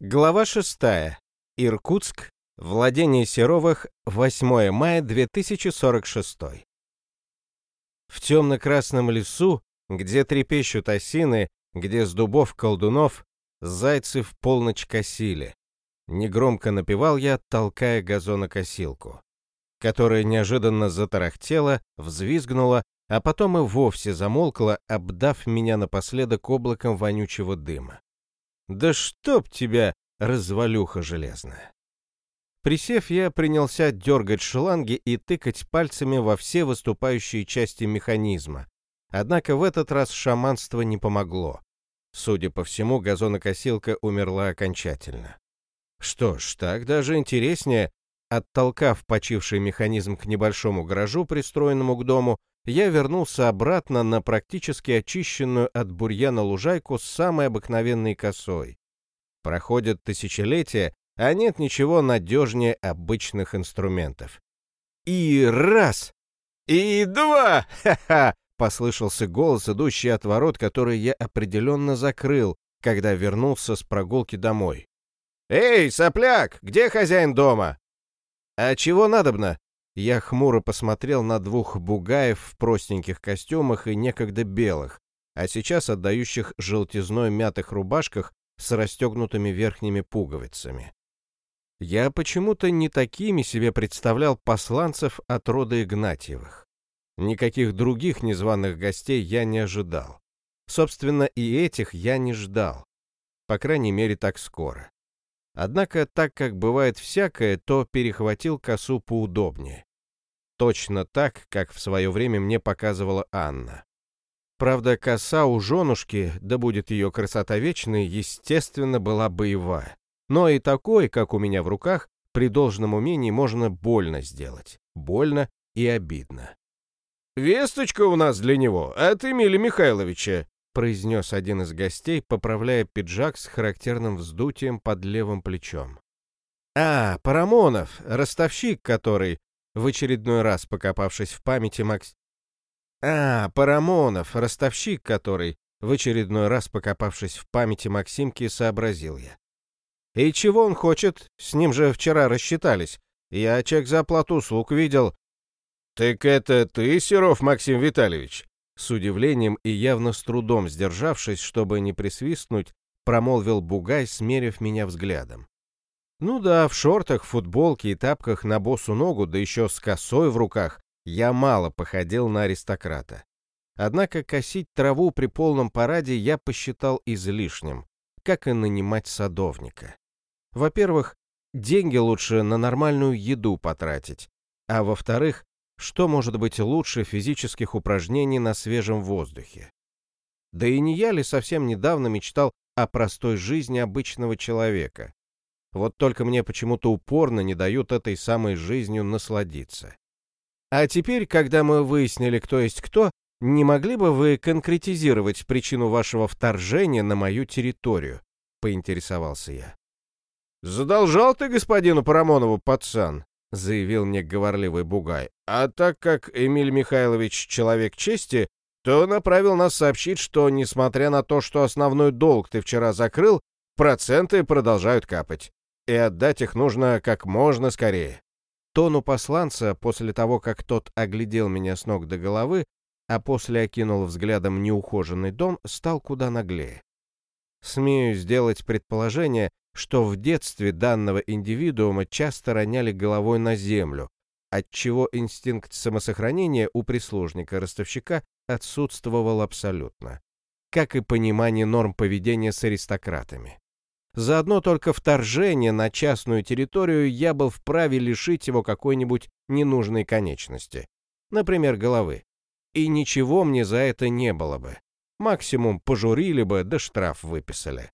Глава 6. Иркутск. Владение Серовых. 8 мая 2046. В темно-красном лесу, где трепещут осины, где с дубов колдунов, зайцы в полночь косили. Негромко напевал я, толкая газонокосилку, которая неожиданно затарахтела, взвизгнула, а потом и вовсе замолкла, обдав меня напоследок облаком вонючего дыма. Да чтоб тебя, развалюха железная. Присев, я принялся дергать шланги и тыкать пальцами во все выступающие части механизма. Однако в этот раз шаманство не помогло. Судя по всему, газонокосилка умерла окончательно. Что ж, так даже интереснее. Оттолкав почивший механизм к небольшому гаражу, пристроенному к дому, я вернулся обратно на практически очищенную от бурьяна лужайку с самой обыкновенной косой. Проходят тысячелетия, а нет ничего надежнее обычных инструментов. И раз! И два! Ха-ха! Послышался голос, идущий от ворот, который я определенно закрыл, когда вернулся с прогулки домой. «Эй, сопляк, где хозяин дома?» «А чего надобно?» Я хмуро посмотрел на двух бугаев в простеньких костюмах и некогда белых, а сейчас отдающих желтизной мятых рубашках с расстегнутыми верхними пуговицами. Я почему-то не такими себе представлял посланцев от рода Игнатьевых. Никаких других незваных гостей я не ожидал. Собственно, и этих я не ждал. По крайней мере, так скоро. Однако, так как бывает всякое, то перехватил косу поудобнее. Точно так, как в свое время мне показывала Анна. Правда, коса у женушки, да будет ее красота вечной, естественно, была боевая. Но и такой, как у меня в руках, при должном умении можно больно сделать. Больно и обидно. «Весточка у нас для него от Эмиля Михайловича», произнес один из гостей, поправляя пиджак с характерным вздутием под левым плечом. «А, Парамонов, ростовщик который, в очередной раз покопавшись в памяти Макс... А, Парамонов, ростовщик который, в очередной раз покопавшись в памяти Максимки, сообразил я. И чего он хочет? С ним же вчера рассчитались. Я чек за оплату услуг видел. Так это ты, Серов Максим Витальевич? С удивлением и явно с трудом сдержавшись, чтобы не присвистнуть, промолвил Бугай, смерив меня взглядом. Ну да, в шортах, футболке и тапках на босу ногу, да еще с косой в руках, я мало походил на аристократа. Однако косить траву при полном параде я посчитал излишним, как и нанимать садовника. Во-первых, деньги лучше на нормальную еду потратить, а во-вторых, что может быть лучше физических упражнений на свежем воздухе? Да и не я ли совсем недавно мечтал о простой жизни обычного человека? Вот только мне почему-то упорно не дают этой самой жизнью насладиться. А теперь, когда мы выяснили, кто есть кто, не могли бы вы конкретизировать причину вашего вторжения на мою территорию? Поинтересовался я. Задолжал ты господину Парамонову, пацан, заявил мне говорливый бугай. А так как Эмиль Михайлович человек чести, то направил нас сообщить, что, несмотря на то, что основной долг ты вчера закрыл, проценты продолжают капать и отдать их нужно как можно скорее. Тону посланца, после того, как тот оглядел меня с ног до головы, а после окинул взглядом неухоженный дом, стал куда наглее. Смею сделать предположение, что в детстве данного индивидуума часто роняли головой на землю, отчего инстинкт самосохранения у прислужника-ростовщика отсутствовал абсолютно, как и понимание норм поведения с аристократами. За одно только вторжение на частную территорию я был вправе лишить его какой-нибудь ненужной конечности, например, головы. И ничего мне за это не было бы. Максимум пожурили бы, да штраф выписали.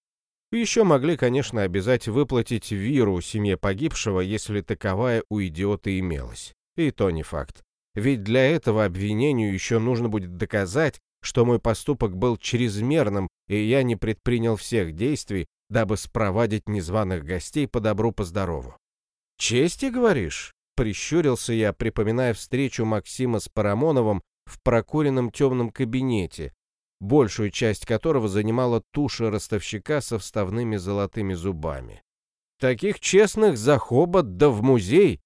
Еще могли, конечно, обязать выплатить виру семье погибшего, если таковая у идиота имелась. И то не факт. Ведь для этого обвинению еще нужно будет доказать, что мой поступок был чрезмерным, и я не предпринял всех действий, дабы спровадить незваных гостей по добру, по здорову. «Чести, говоришь?» — прищурился я, припоминая встречу Максима с Парамоновым в прокуренном темном кабинете, большую часть которого занимала туша ростовщика со вставными золотыми зубами. Таких честных за хобот да в музей.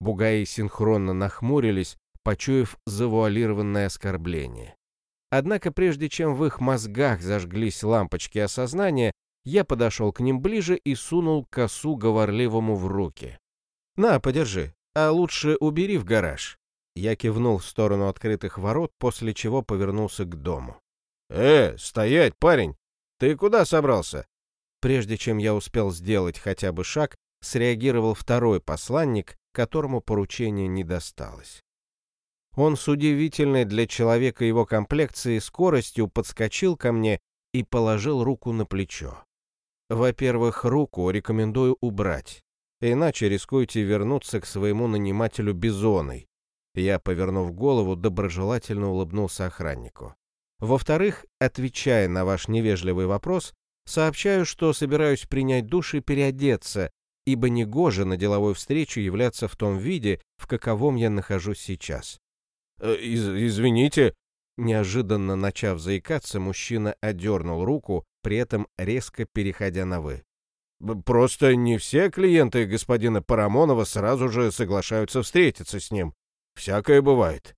Бугаи синхронно нахмурились, почуяв завуалированное оскорбление. Однако прежде чем в их мозгах зажглись лампочки осознания, я подошел к ним ближе и сунул косу говорливому в руки. «На, подержи, а лучше убери в гараж». Я кивнул в сторону открытых ворот, после чего повернулся к дому. «Э, стоять, парень! Ты куда собрался?» Прежде чем я успел сделать хотя бы шаг, среагировал второй посланник, которому поручение не досталось. Он с удивительной для человека его комплекции скоростью подскочил ко мне и положил руку на плечо. Во-первых, руку рекомендую убрать, иначе рискуете вернуться к своему нанимателю Бизоной. Я, повернув голову, доброжелательно улыбнулся охраннику. Во-вторых, отвечая на ваш невежливый вопрос, Сообщаю, что собираюсь принять душ и переодеться, ибо негоже на деловой встрече являться в том виде, в каковом я нахожусь сейчас. «Э, из «Извините», неожиданно начав заикаться, мужчина одернул руку, при этом резко переходя на «вы». «Просто не все клиенты господина Парамонова сразу же соглашаются встретиться с ним. Всякое бывает».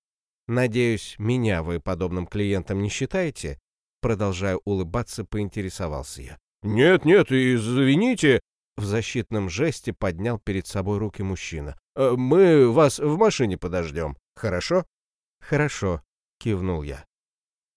«Надеюсь, меня вы подобным клиентом не считаете?» Продолжая улыбаться, поинтересовался я. «Нет, нет, извините!» В защитном жесте поднял перед собой руки мужчина. «Э, «Мы вас в машине подождем, хорошо?» «Хорошо», — кивнул я.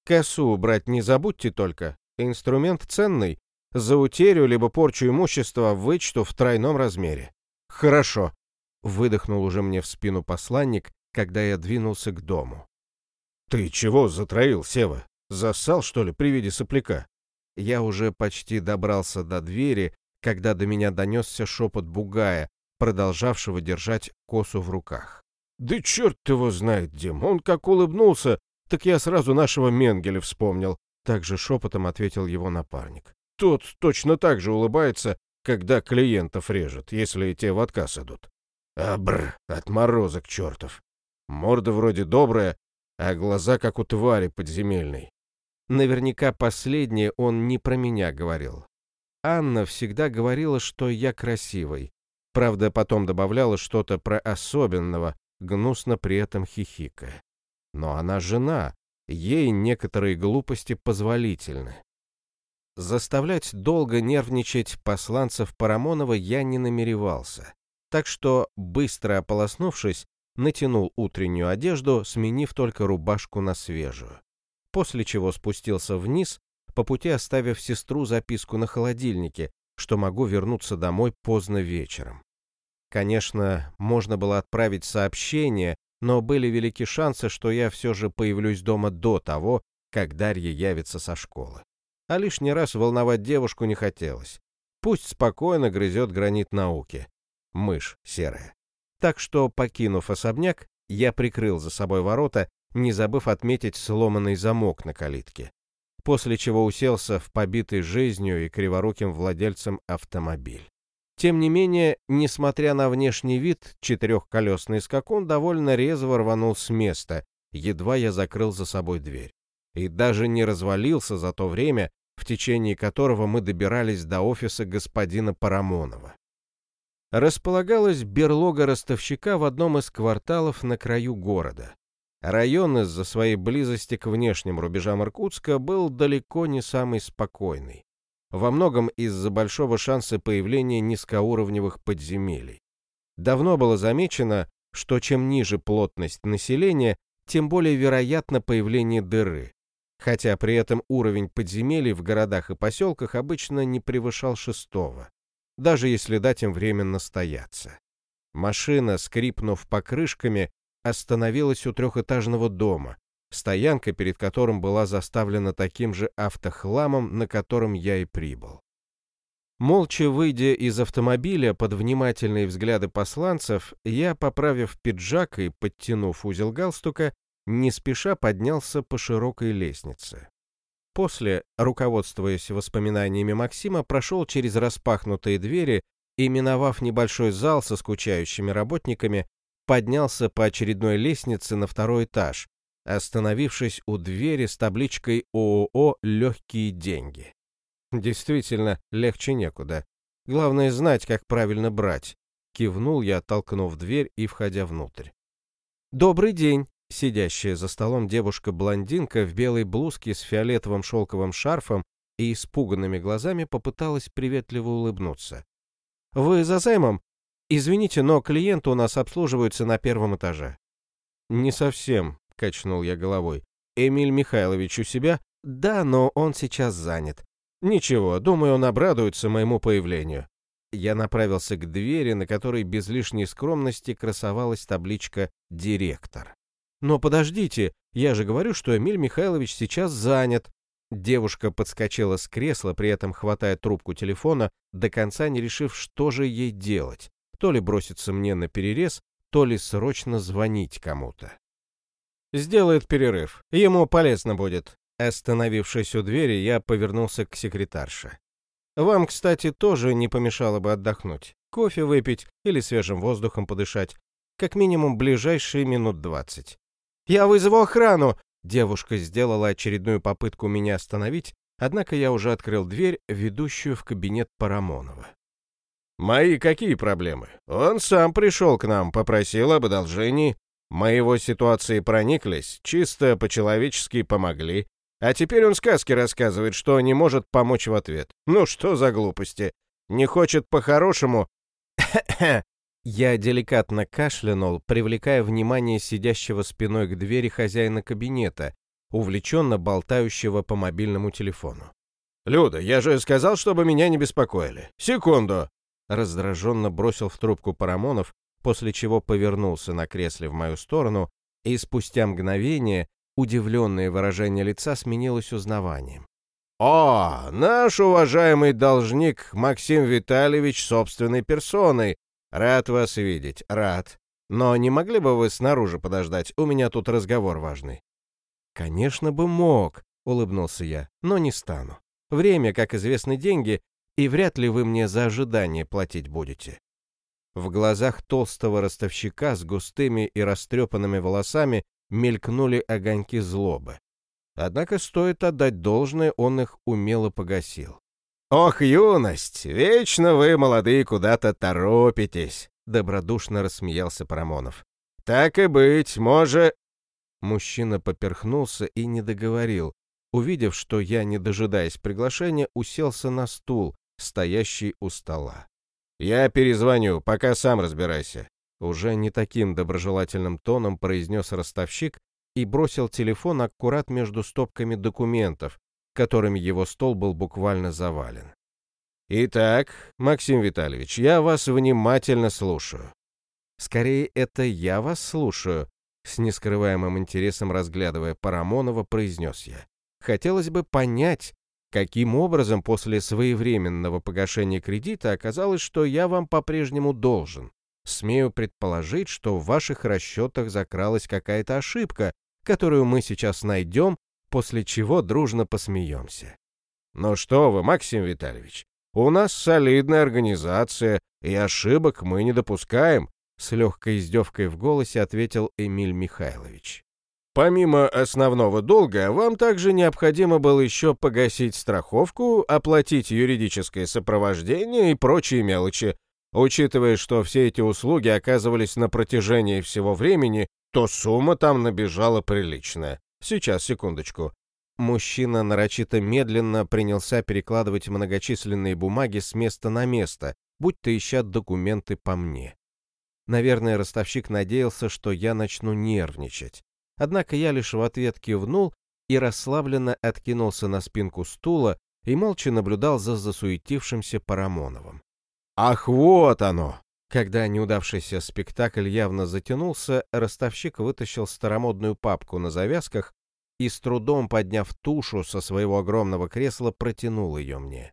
«Косу убрать не забудьте только. Инструмент ценный. За утерю либо порчу имущества вычту в тройном размере». «Хорошо», — выдохнул уже мне в спину посланник, когда я двинулся к дому. «Ты чего затроил, Сева?» Зассал, что ли, при виде сопляка? Я уже почти добрался до двери, когда до меня донесся шепот бугая, продолжавшего держать косу в руках. «Да черт его знает, Дим, он как улыбнулся, так я сразу нашего Менгеля вспомнил», также шепотом ответил его напарник. «Тот точно так же улыбается, когда клиентов режет, если те в отказ идут. Абр, отморозок чертов. Морда вроде добрая, а глаза как у твари подземельной. Наверняка последнее он не про меня говорил. Анна всегда говорила, что я красивый. Правда, потом добавляла что-то про особенного, гнусно при этом хихикая. Но она жена, ей некоторые глупости позволительны. Заставлять долго нервничать посланцев Парамонова я не намеревался, так что, быстро ополоснувшись, натянул утреннюю одежду, сменив только рубашку на свежую после чего спустился вниз, по пути оставив сестру записку на холодильнике, что могу вернуться домой поздно вечером. Конечно, можно было отправить сообщение, но были велики шансы, что я все же появлюсь дома до того, как Дарья явится со школы. А лишний раз волновать девушку не хотелось. Пусть спокойно грызет гранит науки. Мышь серая. Так что, покинув особняк, я прикрыл за собой ворота не забыв отметить сломанный замок на калитке, после чего уселся в побитый жизнью и криворуким владельцем автомобиль. Тем не менее, несмотря на внешний вид, четырехколесный скакун довольно резво рванул с места, едва я закрыл за собой дверь. И даже не развалился за то время, в течение которого мы добирались до офиса господина Парамонова. Располагалась берлога ростовщика в одном из кварталов на краю города. Район из-за своей близости к внешним рубежам Иркутска был далеко не самый спокойный. Во многом из-за большого шанса появления низкоуровневых подземелий. Давно было замечено, что чем ниже плотность населения, тем более вероятно появление дыры, хотя при этом уровень подземелий в городах и поселках обычно не превышал шестого, даже если дать им временно стояться. Машина, скрипнув покрышками, остановилась у трехэтажного дома, стоянка перед которым была заставлена таким же автохламом, на котором я и прибыл. Молча выйдя из автомобиля под внимательные взгляды посланцев, я, поправив пиджак и подтянув узел галстука, не спеша поднялся по широкой лестнице. После, руководствуясь воспоминаниями Максима, прошел через распахнутые двери и, миновав небольшой зал со скучающими работниками, поднялся по очередной лестнице на второй этаж, остановившись у двери с табличкой ООО «Легкие деньги». Действительно, легче некуда. Главное знать, как правильно брать. Кивнул я, толкнув дверь и входя внутрь. «Добрый день!» Сидящая за столом девушка-блондинка в белой блузке с фиолетовым шелковым шарфом и испуганными глазами попыталась приветливо улыбнуться. «Вы за займом? Извините, но клиенты у нас обслуживаются на первом этаже». «Не совсем», — качнул я головой. «Эмиль Михайлович у себя?» «Да, но он сейчас занят». «Ничего, думаю, он обрадуется моему появлению». Я направился к двери, на которой без лишней скромности красовалась табличка «Директор». «Но подождите, я же говорю, что Эмиль Михайлович сейчас занят». Девушка подскочила с кресла, при этом хватая трубку телефона, до конца не решив, что же ей делать. То ли броситься мне на перерез, то ли срочно звонить кому-то. «Сделает перерыв. Ему полезно будет». Остановившись у двери, я повернулся к секретарше. «Вам, кстати, тоже не помешало бы отдохнуть. Кофе выпить или свежим воздухом подышать. Как минимум ближайшие минут двадцать. «Я вызову охрану!» Девушка сделала очередную попытку меня остановить, однако я уже открыл дверь, ведущую в кабинет Парамонова. «Мои какие проблемы? Он сам пришел к нам, попросил об одолжении. Мы ситуации прониклись, чисто по-человечески помогли. А теперь он сказки рассказывает, что не может помочь в ответ. Ну что за глупости? Не хочет по-хорошему? Я деликатно кашлянул, привлекая внимание сидящего спиной к двери хозяина кабинета, увлеченно болтающего по мобильному телефону. «Люда, я же сказал, чтобы меня не беспокоили. Секунду!» Раздраженно бросил в трубку Парамонов, после чего повернулся на кресле в мою сторону, и спустя мгновение удивленное выражение лица сменилось узнаванием. «О, наш уважаемый должник Максим Витальевич собственной персоной «Рад вас видеть, рад. Но не могли бы вы снаружи подождать? У меня тут разговор важный». «Конечно бы мог», — улыбнулся я, — «но не стану. Время, как известно, деньги, и вряд ли вы мне за ожидание платить будете». В глазах толстого ростовщика с густыми и растрепанными волосами мелькнули огоньки злобы. Однако стоит отдать должное, он их умело погасил. «Ох, юность! Вечно вы, молодые, куда-то торопитесь!» — добродушно рассмеялся Парамонов. «Так и быть, может...» Мужчина поперхнулся и не договорил. Увидев, что я, не дожидаясь приглашения, уселся на стул, стоящий у стола. «Я перезвоню, пока сам разбирайся», — уже не таким доброжелательным тоном произнес ростовщик и бросил телефон аккурат между стопками документов, которыми его стол был буквально завален. «Итак, Максим Витальевич, я вас внимательно слушаю». «Скорее, это я вас слушаю», — с нескрываемым интересом разглядывая Парамонова, произнес я. «Хотелось бы понять, каким образом после своевременного погашения кредита оказалось, что я вам по-прежнему должен. Смею предположить, что в ваших расчетах закралась какая-то ошибка, которую мы сейчас найдем после чего дружно посмеемся. «Ну что вы, Максим Витальевич, у нас солидная организация, и ошибок мы не допускаем», с легкой издевкой в голосе ответил Эмиль Михайлович. Помимо основного долга, вам также необходимо было еще погасить страховку, оплатить юридическое сопровождение и прочие мелочи. Учитывая, что все эти услуги оказывались на протяжении всего времени, то сумма там набежала приличная. Сейчас, секундочку. Мужчина нарочито медленно принялся перекладывать многочисленные бумаги с места на место, будто ища документы по мне. Наверное, ростовщик надеялся, что я начну нервничать. Однако я лишь в ответ кивнул и расслабленно откинулся на спинку стула и молча наблюдал за засуетившимся Парамоновым. «Ах, вот оно!» Когда неудавшийся спектакль явно затянулся, ростовщик вытащил старомодную папку на завязках и, с трудом подняв тушу со своего огромного кресла, протянул ее мне.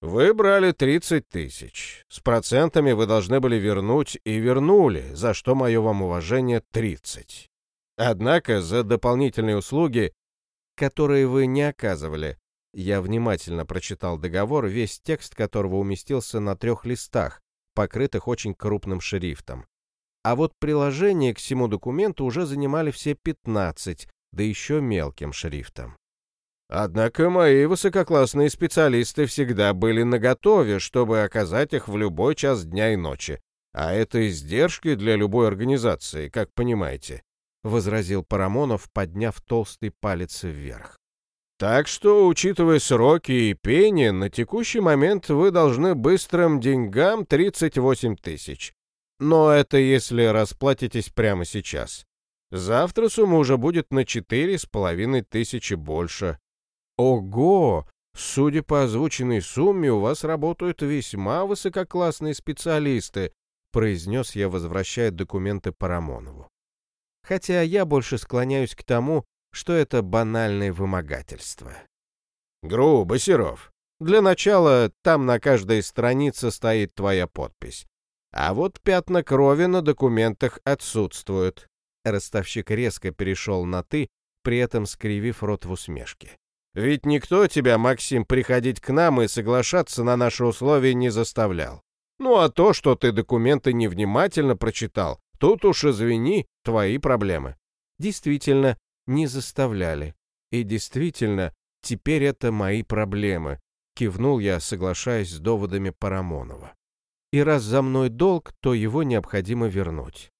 «Вы брали 30 тысяч. С процентами вы должны были вернуть и вернули, за что мое вам уважение 30. Однако за дополнительные услуги, которые вы не оказывали, я внимательно прочитал договор, весь текст которого уместился на трех листах, покрытых очень крупным шрифтом. А вот приложения к всему документу уже занимали все 15, да еще мелким шрифтом. Однако мои высококлассные специалисты всегда были наготове, чтобы оказать их в любой час дня и ночи. А это издержки для любой организации, как понимаете, — возразил Парамонов, подняв толстый палец вверх. Так что, учитывая сроки и пение, на текущий момент вы должны быстрым деньгам 38 тысяч. Но это если расплатитесь прямо сейчас. Завтра сумма уже будет на четыре с половиной тысячи больше. Ого! Судя по озвученной сумме, у вас работают весьма высококлассные специалисты, произнес я, возвращая документы Парамонову. Хотя я больше склоняюсь к тому, что это банальное вымогательство. Грубо, Серов. Для начала там на каждой странице стоит твоя подпись. А вот пятна крови на документах отсутствуют. Ростовщик резко перешел на «ты», при этом скривив рот в усмешке. Ведь никто тебя, Максим, приходить к нам и соглашаться на наши условия не заставлял. Ну а то, что ты документы невнимательно прочитал, тут уж извини, твои проблемы. Действительно, не заставляли. И действительно, теперь это мои проблемы, кивнул я, соглашаясь с доводами Парамонова. И раз за мной долг, то его необходимо вернуть.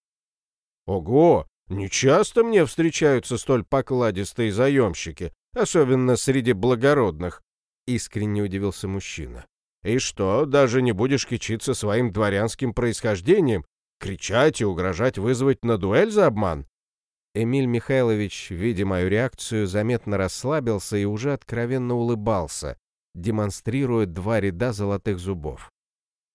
Ого, не часто мне встречаются столь покладистые заемщики, особенно среди благородных», — искренне удивился мужчина. «И что, даже не будешь кичиться своим дворянским происхождением, кричать и угрожать вызвать на дуэль за обман?» Эмиль Михайлович, видя мою реакцию, заметно расслабился и уже откровенно улыбался, демонстрируя два ряда золотых зубов.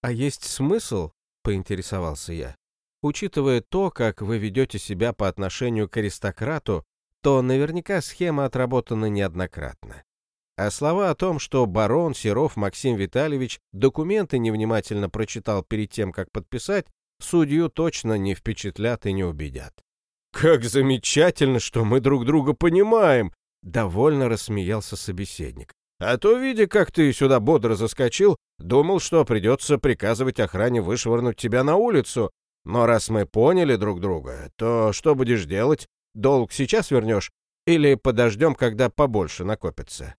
«А есть смысл?» — поинтересовался я. «Учитывая то, как вы ведете себя по отношению к аристократу, то наверняка схема отработана неоднократно. А слова о том, что барон Серов Максим Витальевич документы невнимательно прочитал перед тем, как подписать, судью точно не впечатлят и не убедят. «Как замечательно, что мы друг друга понимаем!» — довольно рассмеялся собеседник. «А то, видя, как ты сюда бодро заскочил, думал, что придется приказывать охране вышвырнуть тебя на улицу. Но раз мы поняли друг друга, то что будешь делать? Долг сейчас вернешь или подождем, когда побольше накопится?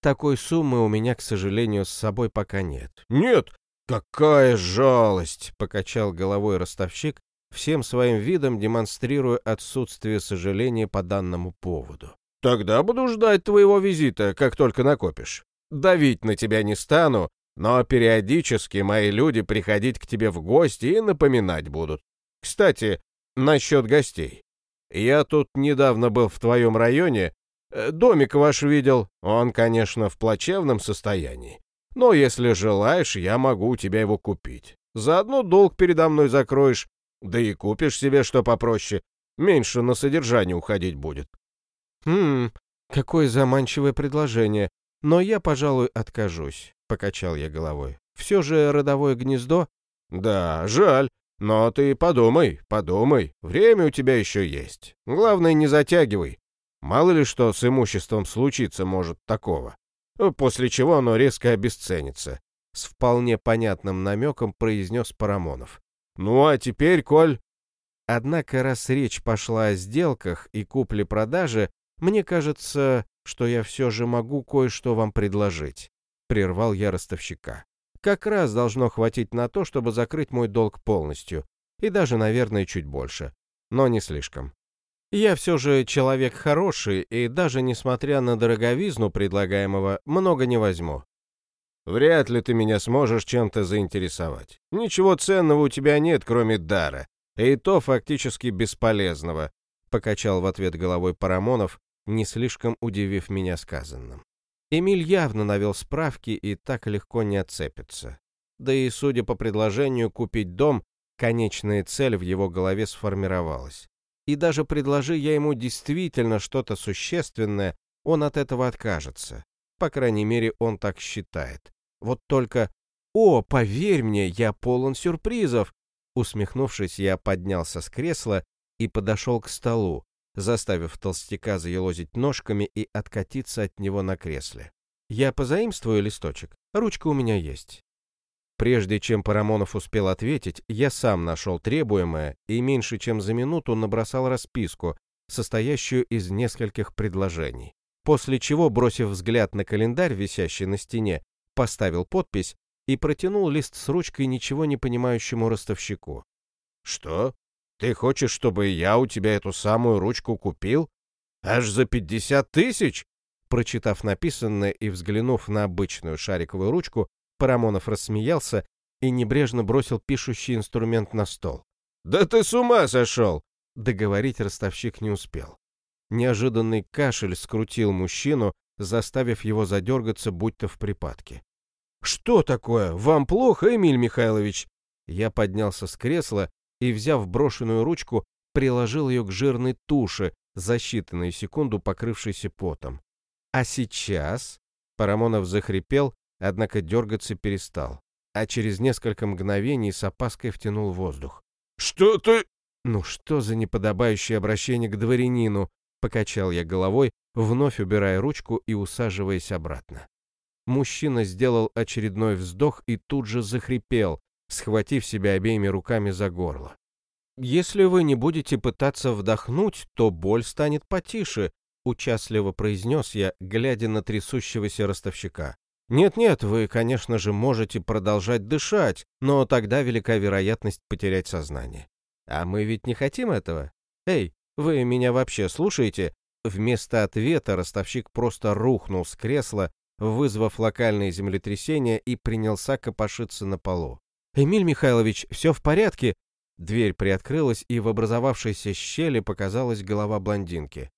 Такой суммы у меня, к сожалению, с собой пока нет. Нет? Какая жалость! Покачал головой ростовщик, всем своим видом демонстрируя отсутствие сожаления по данному поводу. Тогда буду ждать твоего визита, как только накопишь. Давить на тебя не стану, но периодически мои люди приходить к тебе в гости и напоминать будут. Кстати, насчет гостей. Я тут недавно был в твоем районе. Э, домик ваш видел. Он, конечно, в плачевном состоянии. Но если желаешь, я могу у тебя его купить. Заодно долг передо мной закроешь, да и купишь себе что попроще. Меньше на содержание уходить будет. Хм, какое заманчивое предложение. Но я, пожалуй, откажусь, покачал я головой. Все же родовое гнездо? Да, жаль. Но ты подумай, подумай, время у тебя еще есть. Главное, не затягивай. Мало ли что с имуществом случится может такого. После чего оно резко обесценится. С вполне понятным намеком произнес Парамонов. Ну а теперь, Коль... Однако, раз речь пошла о сделках и купле-продаже, мне кажется, что я все же могу кое-что вам предложить. Прервал я ростовщика как раз должно хватить на то, чтобы закрыть мой долг полностью, и даже, наверное, чуть больше, но не слишком. Я все же человек хороший, и даже несмотря на дороговизну предлагаемого, много не возьму. Вряд ли ты меня сможешь чем-то заинтересовать. Ничего ценного у тебя нет, кроме дара, и то фактически бесполезного, покачал в ответ головой Парамонов, не слишком удивив меня сказанным. Эмиль явно навел справки и так легко не отцепится. Да и, судя по предложению купить дом, конечная цель в его голове сформировалась. И даже предложи я ему действительно что-то существенное, он от этого откажется. По крайней мере, он так считает. Вот только «О, поверь мне, я полон сюрпризов!» Усмехнувшись, я поднялся с кресла и подошел к столу, заставив толстяка заелозить ножками и откатиться от него на кресле. «Я позаимствую листочек, ручка у меня есть». Прежде чем Парамонов успел ответить, я сам нашел требуемое и меньше чем за минуту набросал расписку, состоящую из нескольких предложений. После чего, бросив взгляд на календарь, висящий на стене, поставил подпись и протянул лист с ручкой ничего не понимающему ростовщику. «Что? Ты хочешь, чтобы я у тебя эту самую ручку купил? Аж за пятьдесят тысяч?» Прочитав написанное и взглянув на обычную шариковую ручку, Парамонов рассмеялся и небрежно бросил пишущий инструмент на стол. «Да ты с ума сошел!» Договорить ростовщик не успел. Неожиданный кашель скрутил мужчину, заставив его задергаться, будто в припадке. «Что такое? Вам плохо, Эмиль Михайлович?» Я поднялся с кресла и, взяв брошенную ручку, приложил ее к жирной туше, за считанные секунду покрывшейся потом. «А сейчас?» Парамонов захрипел, однако дергаться перестал, а через несколько мгновений с опаской втянул воздух. «Что ты...» «Ну что за неподобающее обращение к дворянину?» Покачал я головой, вновь убирая ручку и усаживаясь обратно. Мужчина сделал очередной вздох и тут же захрипел, схватив себя обеими руками за горло. «Если вы не будете пытаться вдохнуть, то боль станет потише», — участливо произнес я, глядя на трясущегося ростовщика. «Нет-нет, вы, конечно же, можете продолжать дышать, но тогда велика вероятность потерять сознание. А мы ведь не хотим этого? Эй, вы меня вообще слушаете?» Вместо ответа ростовщик просто рухнул с кресла, вызвав локальное землетрясение и принялся копошиться на полу. «Эмиль Михайлович, все в порядке?» Дверь приоткрылась, и в образовавшейся щели показалась голова блондинки.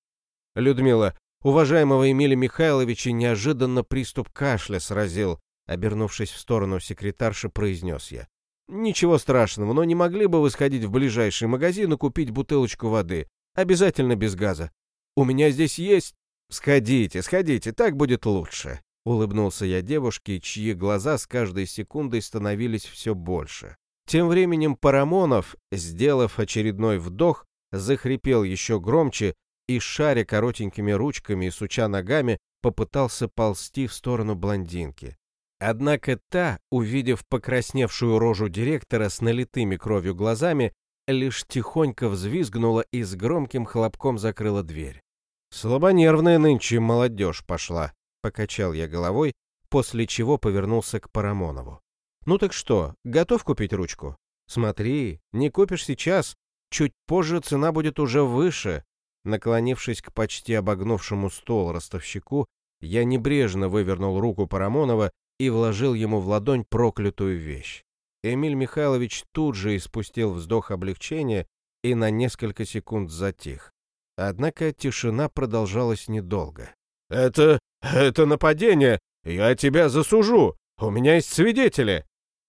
«Людмила, уважаемого Эмиля Михайловича неожиданно приступ кашля сразил», обернувшись в сторону секретарши, произнес я. «Ничего страшного, но не могли бы вы сходить в ближайший магазин и купить бутылочку воды? Обязательно без газа. У меня здесь есть...» «Сходите, сходите, так будет лучше», — улыбнулся я девушке, чьи глаза с каждой секундой становились все больше. Тем временем Парамонов, сделав очередной вдох, захрипел еще громче и, шаря коротенькими ручками и суча ногами, попытался ползти в сторону блондинки. Однако та, увидев покрасневшую рожу директора с налитыми кровью глазами, лишь тихонько взвизгнула и с громким хлопком закрыла дверь. «Слабонервная нынче молодежь пошла», — покачал я головой, после чего повернулся к Парамонову. Ну так что, готов купить ручку? Смотри, не купишь сейчас, чуть позже цена будет уже выше. Наклонившись к почти обогнувшему стол ростовщику, я небрежно вывернул руку Парамонова и вложил ему в ладонь проклятую вещь. Эмиль Михайлович тут же испустил вздох облегчения и на несколько секунд затих. Однако тишина продолжалась недолго. «Это... это нападение! Я тебя засужу! У меня есть свидетели!»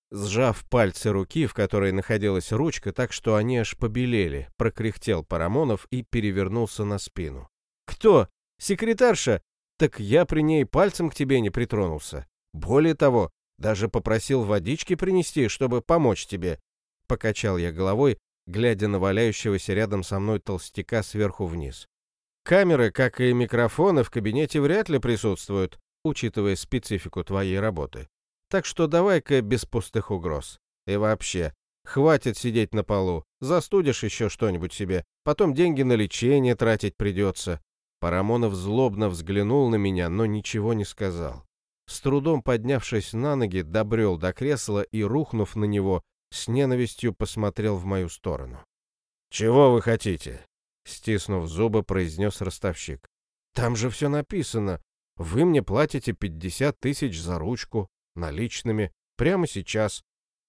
Сжав пальцы руки, в которой находилась ручка, так что они аж побелели, прокряхтел Парамонов и перевернулся на спину. «Кто? Секретарша? Так я при ней пальцем к тебе не притронулся. Более того, даже попросил водички принести, чтобы помочь тебе». Покачал я головой, глядя на валяющегося рядом со мной толстяка сверху вниз. «Камеры, как и микрофоны, в кабинете вряд ли присутствуют, учитывая специфику твоей работы. Так что давай-ка без пустых угроз. И вообще, хватит сидеть на полу, застудишь еще что-нибудь себе, потом деньги на лечение тратить придется. Парамонов злобно взглянул на меня, но ничего не сказал. С трудом поднявшись на ноги, добрел до кресла и, рухнув на него, с ненавистью посмотрел в мою сторону. «Чего вы хотите?» — стиснув зубы, произнес ростовщик. «Там же все написано. Вы мне платите пятьдесят тысяч за ручку наличными, прямо сейчас,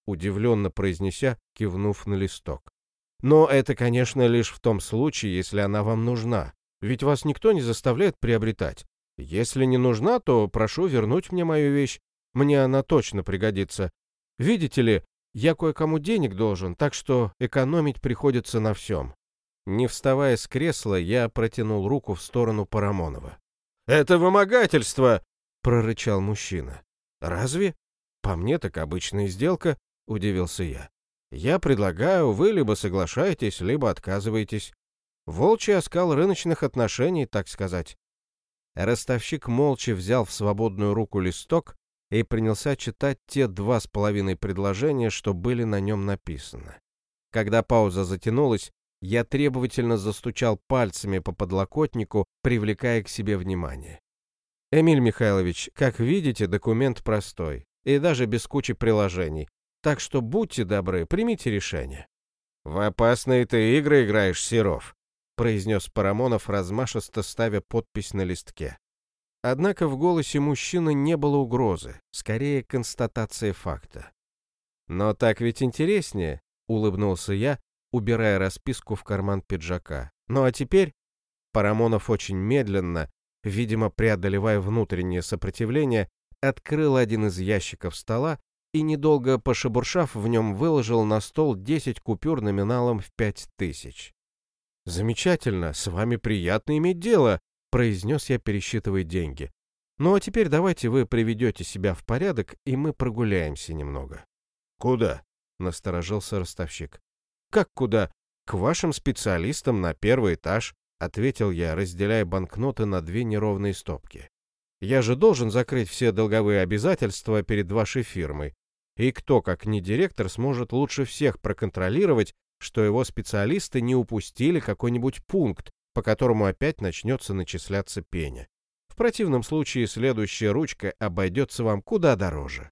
удивленно произнеся, кивнув на листок. Но это, конечно, лишь в том случае, если она вам нужна, ведь вас никто не заставляет приобретать. Если не нужна, то прошу вернуть мне мою вещь, мне она точно пригодится. Видите ли, я кое-кому денег должен, так что экономить приходится на всем. Не вставая с кресла, я протянул руку в сторону Парамонова. «Это вымогательство!» — прорычал мужчина. «Разве? По мне так обычная сделка», — удивился я. «Я предлагаю, вы либо соглашаетесь, либо отказываетесь. Волчий оскал рыночных отношений, так сказать». Ростовщик молча взял в свободную руку листок и принялся читать те два с половиной предложения, что были на нем написаны. Когда пауза затянулась, Я требовательно застучал пальцами по подлокотнику, привлекая к себе внимание. «Эмиль Михайлович, как видите, документ простой, и даже без кучи приложений, так что будьте добры, примите решение». «В опасные ты игры играешь, Серов», — произнес Парамонов, размашисто ставя подпись на листке. Однако в голосе мужчины не было угрозы, скорее констатация факта. «Но так ведь интереснее», — улыбнулся я, убирая расписку в карман пиджака. «Ну а теперь...» Парамонов очень медленно, видимо, преодолевая внутреннее сопротивление, открыл один из ящиков стола и, недолго пошебуршав в нем, выложил на стол 10 купюр номиналом в 5000. «Замечательно, с вами приятно иметь дело», — произнес я, пересчитывая деньги. «Ну а теперь давайте вы приведете себя в порядок, и мы прогуляемся немного». «Куда?» — насторожился ростовщик. «Как куда? К вашим специалистам на первый этаж», — ответил я, разделяя банкноты на две неровные стопки. «Я же должен закрыть все долговые обязательства перед вашей фирмой. И кто, как не директор, сможет лучше всех проконтролировать, что его специалисты не упустили какой-нибудь пункт, по которому опять начнется начисляться пеня. В противном случае следующая ручка обойдется вам куда дороже.